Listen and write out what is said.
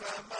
فما